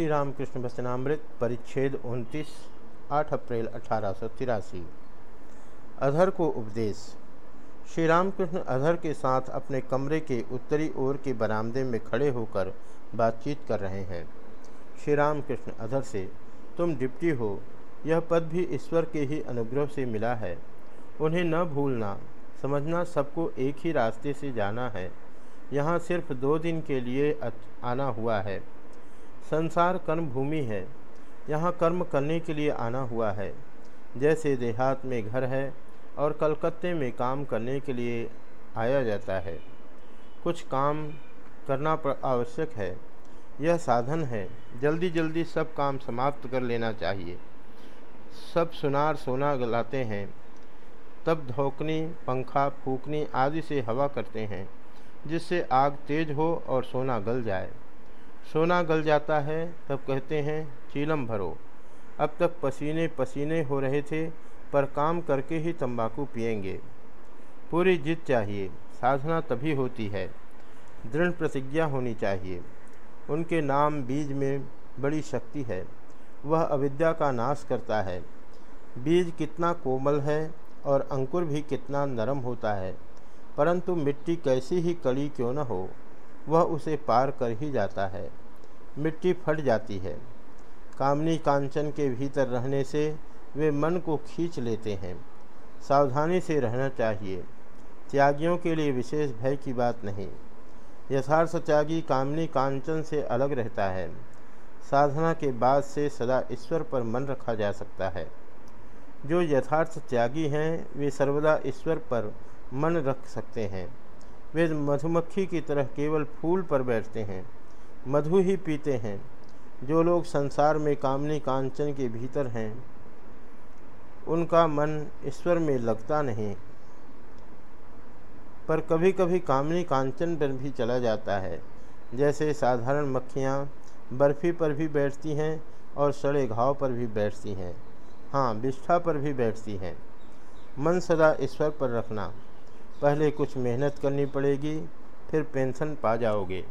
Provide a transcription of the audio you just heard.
श्री रामकृष्ण वचनामृत, परिच्छेद उनतीस, आठ अप्रैल अठारह अधर को उपदेश। श्री रामकृष्ण अधर के साथ अपने कमरे के उत्तरी ओर के बरामदे में खड़े होकर बातचीत कर रहे हैं। श्री रामकृष्ण अधर से, तुम डिप्टी हो। यह पद भी ईश्वर के ही अनुग्रह से मिला है। उन्हें न भूलना। समझना सबको एक ही रास्ते से जाना है। यहाँ सिर्फ़ दो दिन के लिए आना हुआ है। संसार कर्म भूमि है। यहाँ कर्म करने के लिए आना हुआ है। जैसे देहात में घर है और कलकत्ते में काम करने के लिए आया जाता है। कुछ काम करना आवश्यक है। यह साधन है। जल्दी जल्दी सब काम समाप्त कर लेना चाहिए। सब सुनार सोना गलाते हैं। तब धोकनी पंखा, फूकनी आदि से हवा करते हैं, जिससे आग तेज हो और सोना गल जाए। सोना गल जाता है, तब कहते हैं, चीलम भरो। अब तक पसीने पसीने हो रहे थे, पर काम करके ही तंबाकू पिएँगे पूरी जिद चाहिए, साधना तभी होती है। दृढ़ प्रतिज्ञा होनी चाहिए। उनके नाम बीज में बड़ी शक्ति है। वह अविद्या का नाश करता है। बीज कितना कोमल है, और अंकुर भी कितना नरम होता है। परंतु मिट्टी कैसी ही कड़ी क्यों न हो। वह उसे पार कर ही जाता है। मिट्टी फट जाती है। कामनी कांचन के भीतर रहने से वे मन को खींच लेते हैं। सावधानी से रहना चाहिए। त्यागियों के लिए विशेष भय की बात नहीं। यथार्थ त्यागी कामनी कांचन से अलग रहता है। साधना के बाद से सदा ईश्वर पर मन रखा जा सकता है। जो यथार्थ त्यागी हैं, वे सर्वदा ईश्वर पर मन रख सकते हैं। वे मधुमक्खी की तरह केवल फूल पर बैठते हैं, मधु ही पीते हैं। जो लोग संसार में कामनी कांचन के भीतर हैं, उनका मन ईश्वर में लगता नहीं। पर कभी कभी कामनी कांचन पर भी चला जाता है। जैसे साधारण मक्खियाँ बर्फ़ी पर भी बैठती हैं और सड़े घाव पर भी बैठती हैं। हाँ विष्ठा पर भी बैठती हैं। मन सदा ईश्वर पर रखना। पहले कुछ मेहनत करनी पड़ेगी फिर पेंशन पा जाओगे।